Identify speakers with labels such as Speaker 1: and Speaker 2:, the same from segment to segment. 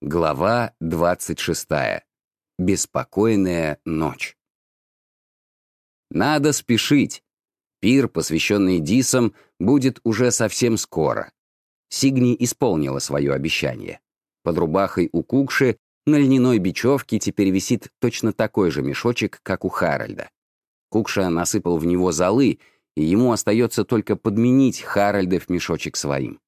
Speaker 1: Глава 26. Беспокойная ночь. Надо спешить. Пир, посвященный Дисам, будет уже совсем скоро. Сигни исполнила свое обещание. Под рубахой у Кукши на льняной бечевке теперь висит точно такой же мешочек, как у Харальда. Кукша насыпал в него золы, и ему остается только подменить Харальда в мешочек своим.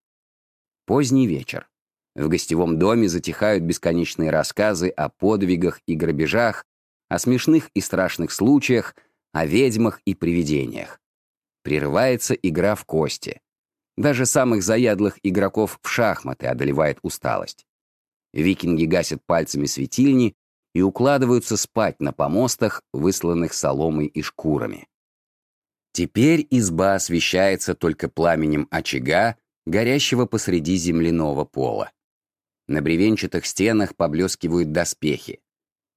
Speaker 1: Поздний вечер. В гостевом доме затихают бесконечные рассказы о подвигах и грабежах, о смешных и страшных случаях, о ведьмах и привидениях. Прерывается игра в кости. Даже самых заядлых игроков в шахматы одолевает усталость. Викинги гасят пальцами светильни и укладываются спать на помостах, высланных соломой и шкурами. Теперь изба освещается только пламенем очага, горящего посреди земляного пола. На бревенчатых стенах поблескивают доспехи.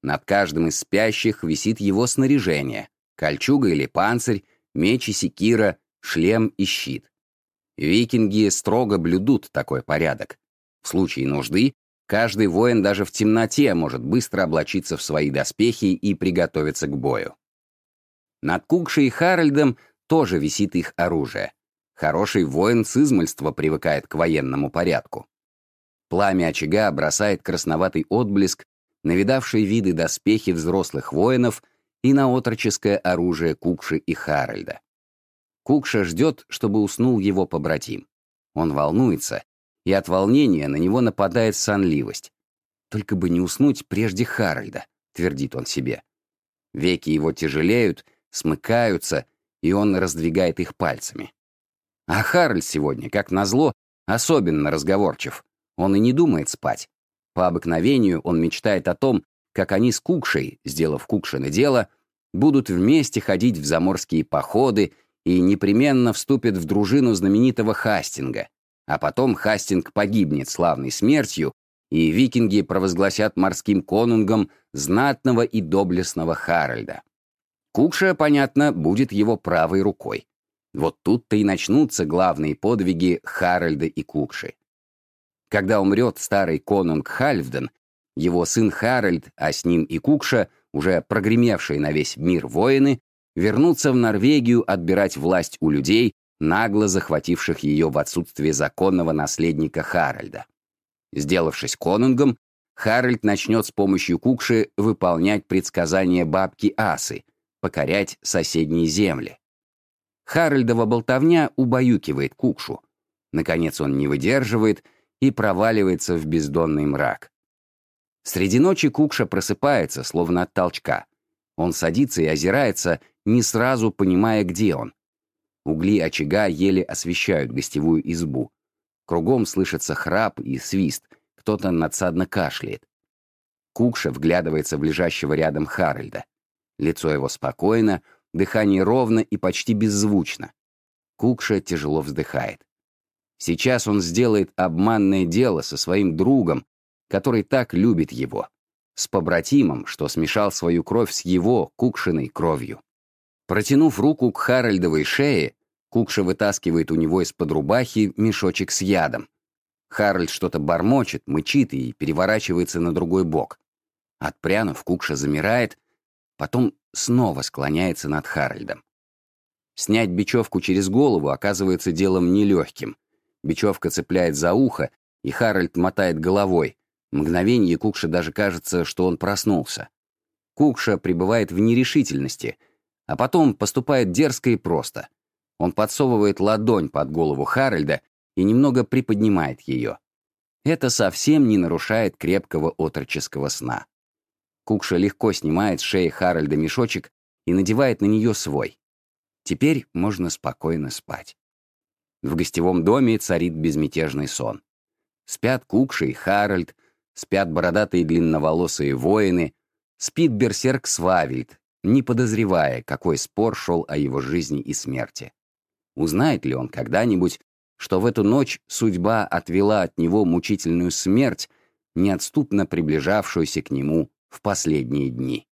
Speaker 1: Над каждым из спящих висит его снаряжение — кольчуга или панцирь, меч и секира, шлем и щит. Викинги строго блюдут такой порядок. В случае нужды каждый воин даже в темноте может быстро облачиться в свои доспехи и приготовиться к бою. Над Кукшей и Харальдом тоже висит их оружие. Хороший воин с измольства привыкает к военному порядку. Пламя очага бросает красноватый отблеск на видавшие виды доспехи взрослых воинов и на отроческое оружие Кукши и Харальда. Кукша ждет, чтобы уснул его побратим. Он волнуется, и от волнения на него нападает сонливость. «Только бы не уснуть прежде Харальда», — твердит он себе. Веки его тяжелеют, смыкаются, и он раздвигает их пальцами. А Харальд сегодня, как назло, особенно разговорчив. Он и не думает спать. По обыкновению он мечтает о том, как они с Кукшей, сделав Кукшины дело, будут вместе ходить в заморские походы и непременно вступят в дружину знаменитого Хастинга. А потом Хастинг погибнет славной смертью, и викинги провозгласят морским конунгом знатного и доблестного Харальда. Кукша, понятно, будет его правой рукой. Вот тут-то и начнутся главные подвиги Харальда и Кукши. Когда умрет старый конунг Хальфден, его сын Харальд, а с ним и Кукша, уже прогремевшие на весь мир воины, вернутся в Норвегию отбирать власть у людей, нагло захвативших ее в отсутствие законного наследника Харальда. Сделавшись конунгом, Харальд начнет с помощью Кукши выполнять предсказания бабки Асы, покорять соседние земли. Харальдова болтовня убаюкивает Кукшу. Наконец он не выдерживает и проваливается в бездонный мрак. Среди ночи Кукша просыпается, словно от толчка. Он садится и озирается, не сразу понимая, где он. Угли очага еле освещают гостевую избу. Кругом слышится храп и свист, кто-то надсадно кашляет. Кукша вглядывается в лежащего рядом Харальда. Лицо его спокойно, дыхание ровно и почти беззвучно. Кукша тяжело вздыхает. Сейчас он сделает обманное дело со своим другом, который так любит его, с побратимом, что смешал свою кровь с его, Кукшиной, кровью. Протянув руку к Харальдовой шее, Кукша вытаскивает у него из-под рубахи мешочек с ядом. Харальд что-то бормочет, мычит и переворачивается на другой бок. Отпрянув, Кукша замирает, потом снова склоняется над Харальдом. Снять бечевку через голову оказывается делом нелегким. Бечевка цепляет за ухо, и Харальд мотает головой. Мгновение Кукша даже кажется, что он проснулся. Кукша пребывает в нерешительности, а потом поступает дерзко и просто. Он подсовывает ладонь под голову Харальда и немного приподнимает ее. Это совсем не нарушает крепкого отроческого сна. Кукша легко снимает с шеи Харальда мешочек и надевает на нее свой. Теперь можно спокойно спать. В гостевом доме царит безмятежный сон. Спят Кукша и Харальд, спят бородатые длинноволосые воины, спит берсерк Свавельд, не подозревая, какой спор шел о его жизни и смерти. Узнает ли он когда-нибудь, что в эту ночь судьба отвела от него мучительную смерть, неотступно приближавшуюся к нему в последние дни?